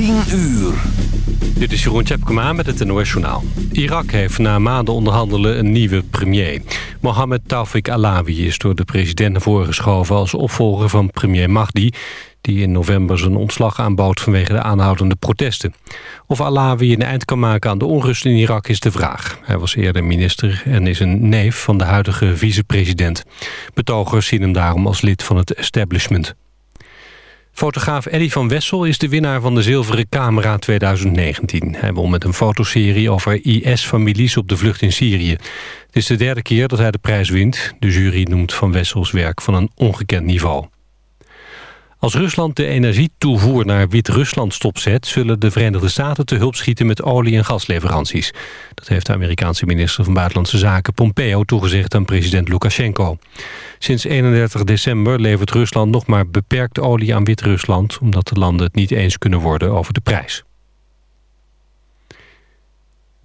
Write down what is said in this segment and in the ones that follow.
10 uur. Dit is Jeroen Tjepkema met het NOS Journaal. Irak heeft na maanden onderhandelen een nieuwe premier. Mohammed Taufik Alawi is door de president naar voren geschoven... als opvolger van premier Mahdi... die in november zijn ontslag aanbood vanwege de aanhoudende protesten. Of Alawi een eind kan maken aan de onrust in Irak is de vraag. Hij was eerder minister en is een neef van de huidige vicepresident. Betogers zien hem daarom als lid van het establishment. Fotograaf Eddy van Wessel is de winnaar van de Zilveren Camera 2019. Hij won met een fotoserie over IS-families op de vlucht in Syrië. Het is de derde keer dat hij de prijs wint. De jury noemt Van Wessels werk van een ongekend niveau. Als Rusland de energietoevoer naar Wit-Rusland stopzet... zullen de Verenigde Staten te hulp schieten met olie- en gasleveranties. Dat heeft de Amerikaanse minister van Buitenlandse Zaken Pompeo toegezegd aan president Lukashenko. Sinds 31 december levert Rusland nog maar beperkt olie aan Wit-Rusland... omdat de landen het niet eens kunnen worden over de prijs.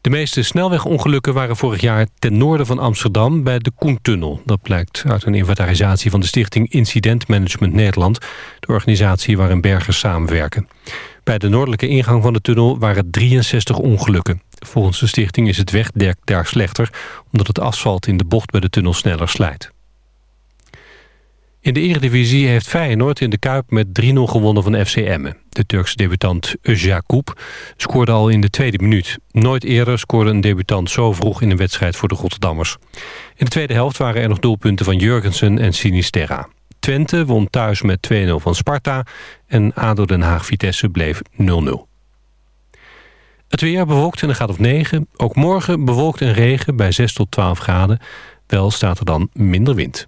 De meeste snelwegongelukken waren vorig jaar ten noorden van Amsterdam bij de Koentunnel. Dat blijkt uit een inventarisatie van de stichting Incident Management Nederland, de organisatie waarin bergers samenwerken. Bij de noordelijke ingang van de tunnel waren 63 ongelukken. Volgens de stichting is het wegdek daar slechter, omdat het asfalt in de bocht bij de tunnel sneller slijt. In de Eredivisie heeft Feyenoord in de Kuip met 3-0 gewonnen van FC Emmen. De Turkse debutant Özjakup scoorde al in de tweede minuut. Nooit eerder scoorde een debutant zo vroeg in een wedstrijd voor de Rotterdammers. In de tweede helft waren er nog doelpunten van Jurgensen en Sinisterra. Twente won thuis met 2-0 van Sparta en ADO Den Haag-Vitesse bleef 0-0. Het weer bewolkt en er gaat op 9. Ook morgen bewolkt en regen bij 6 tot 12 graden. Wel staat er dan minder wind.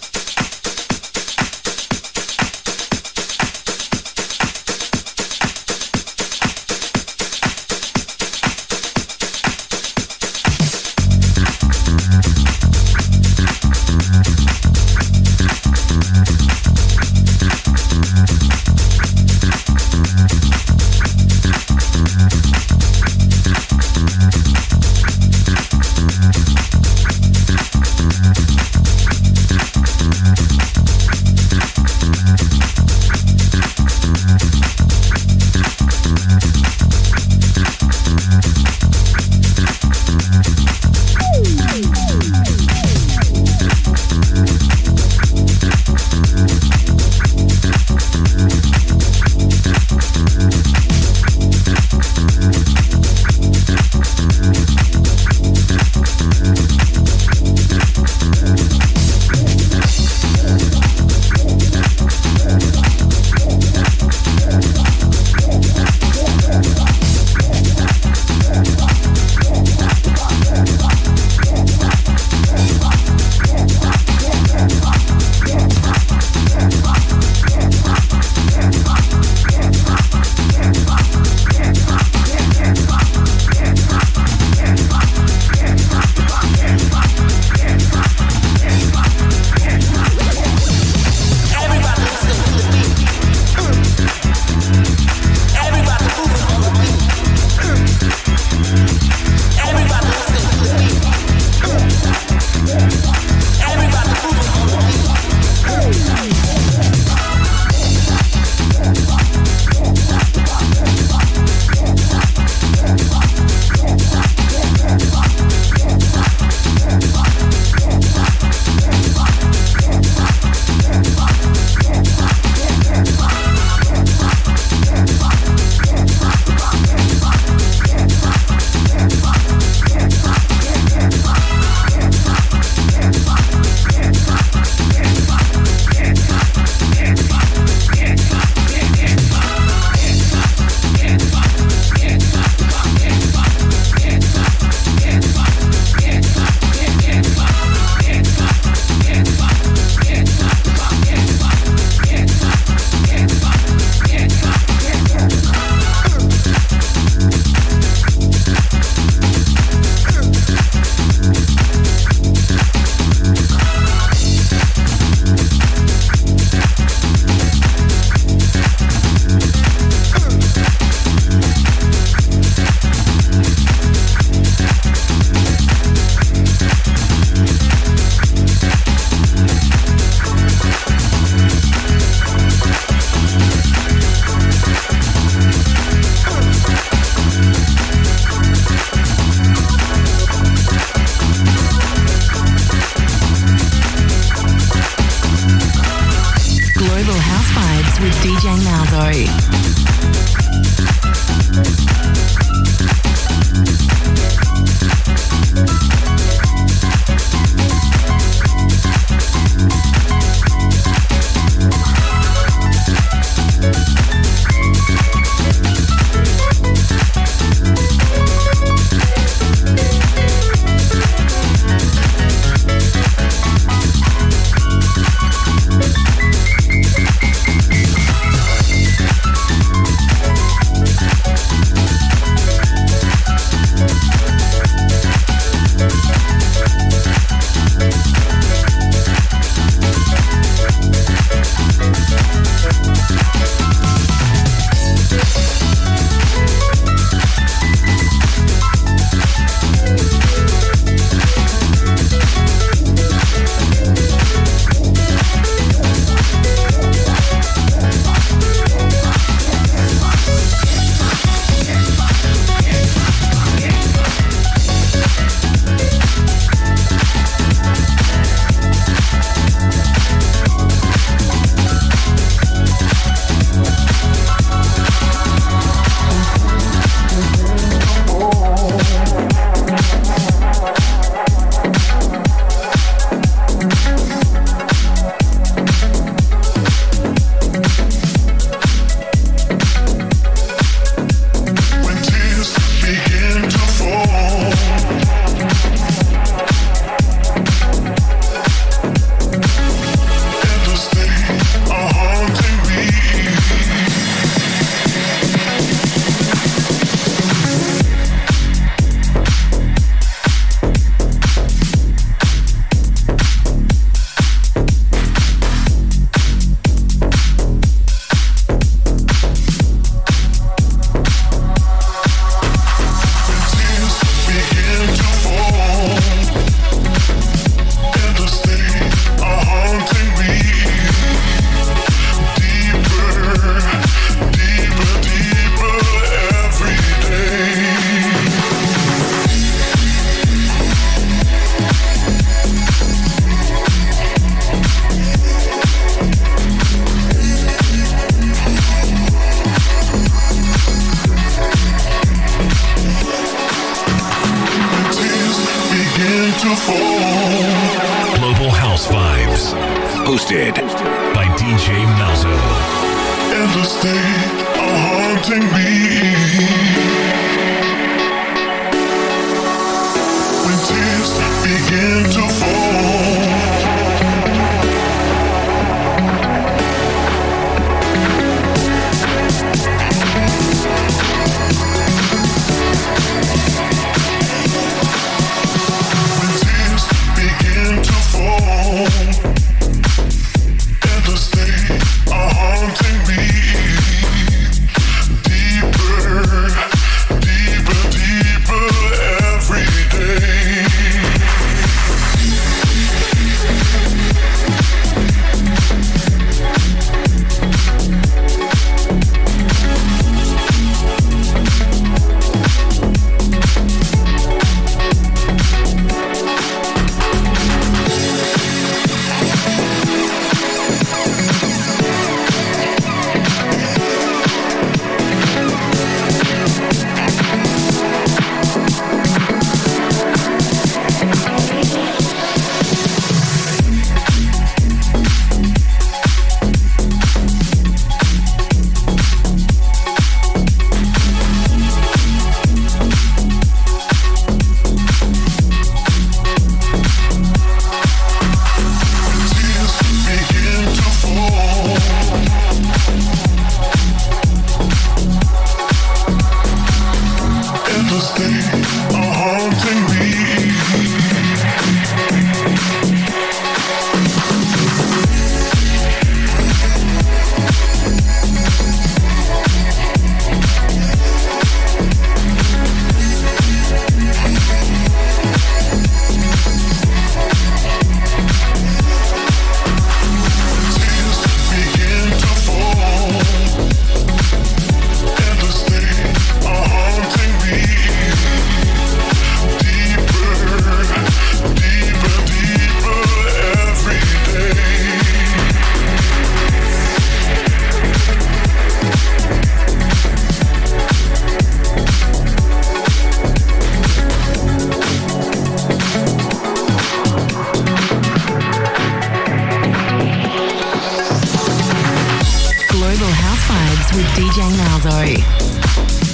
DJ Malzo.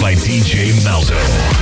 By DJ Malzo.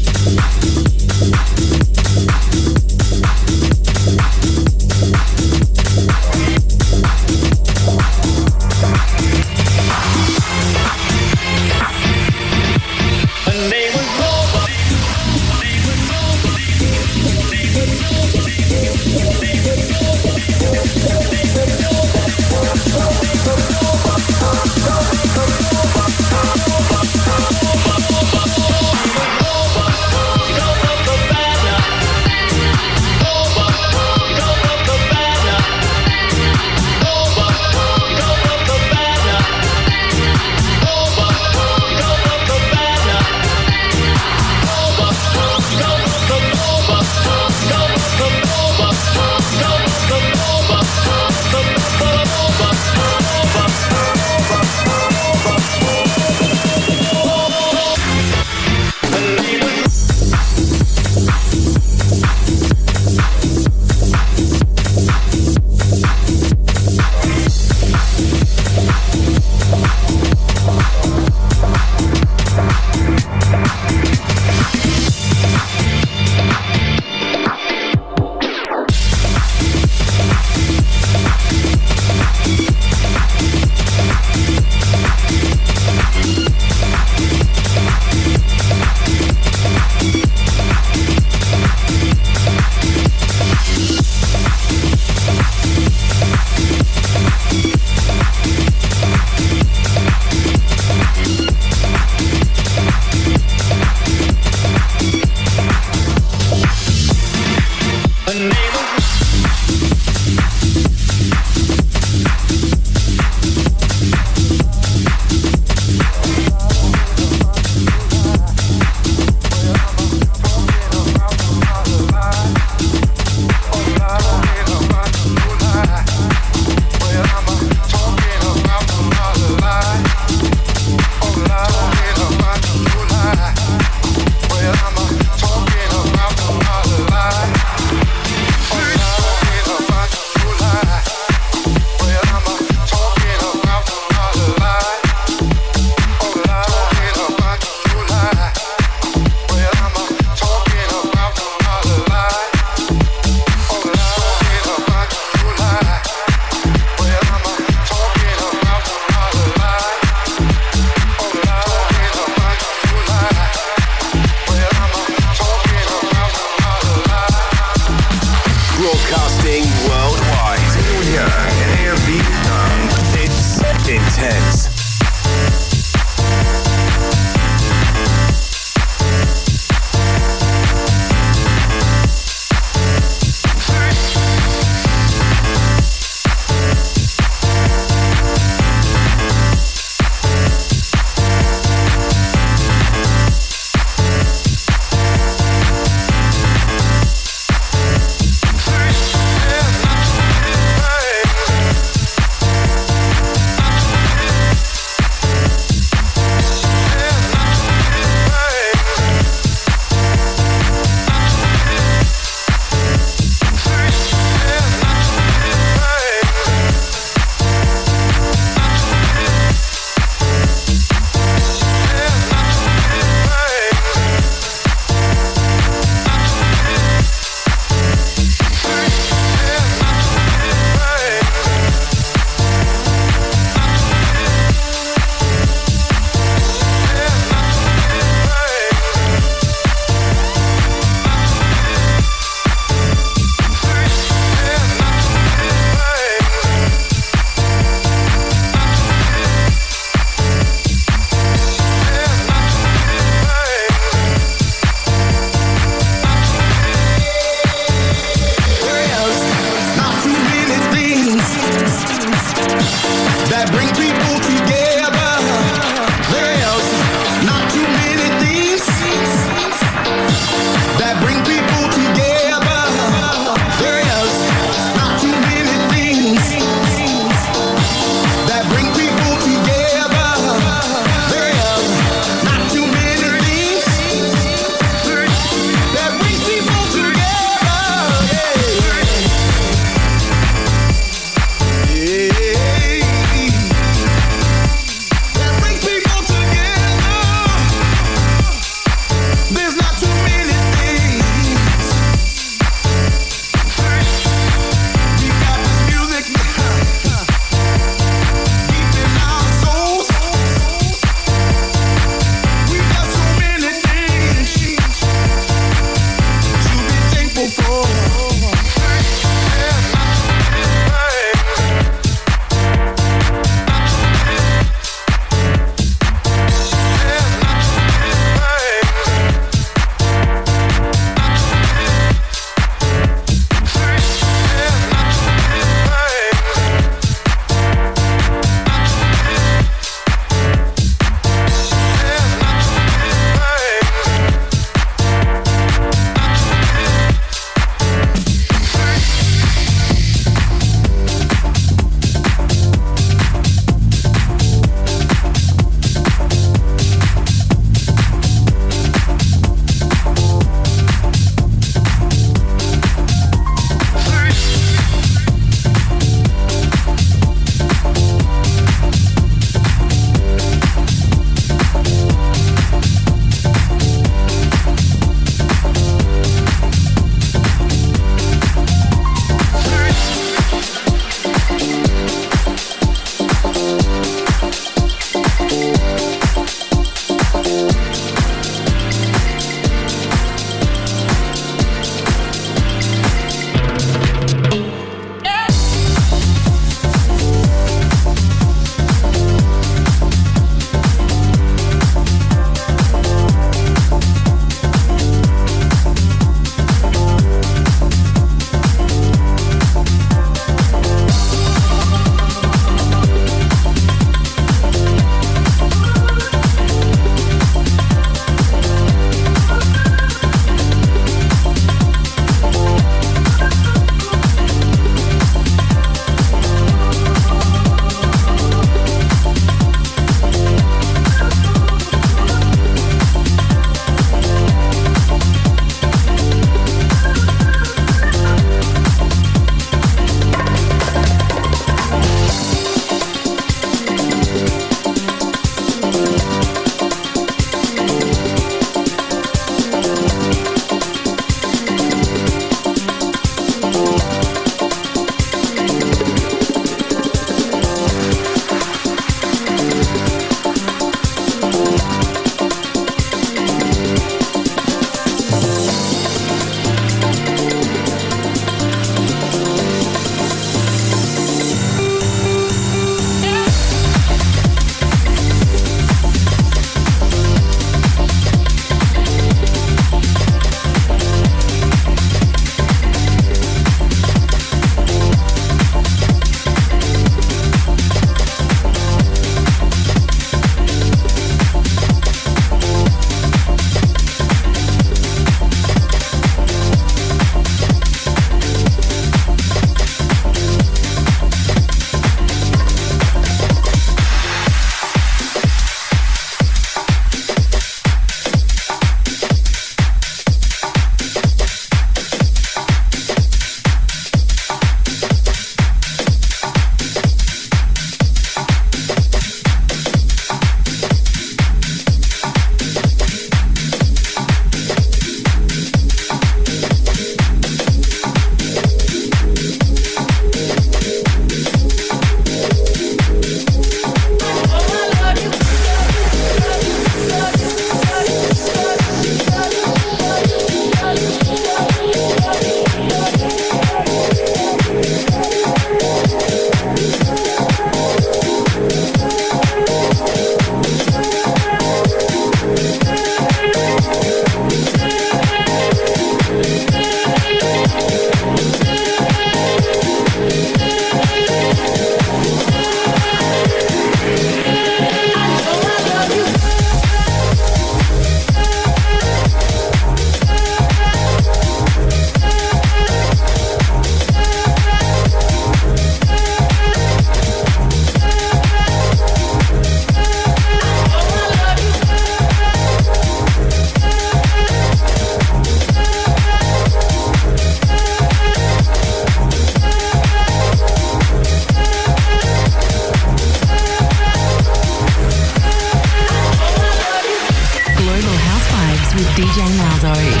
night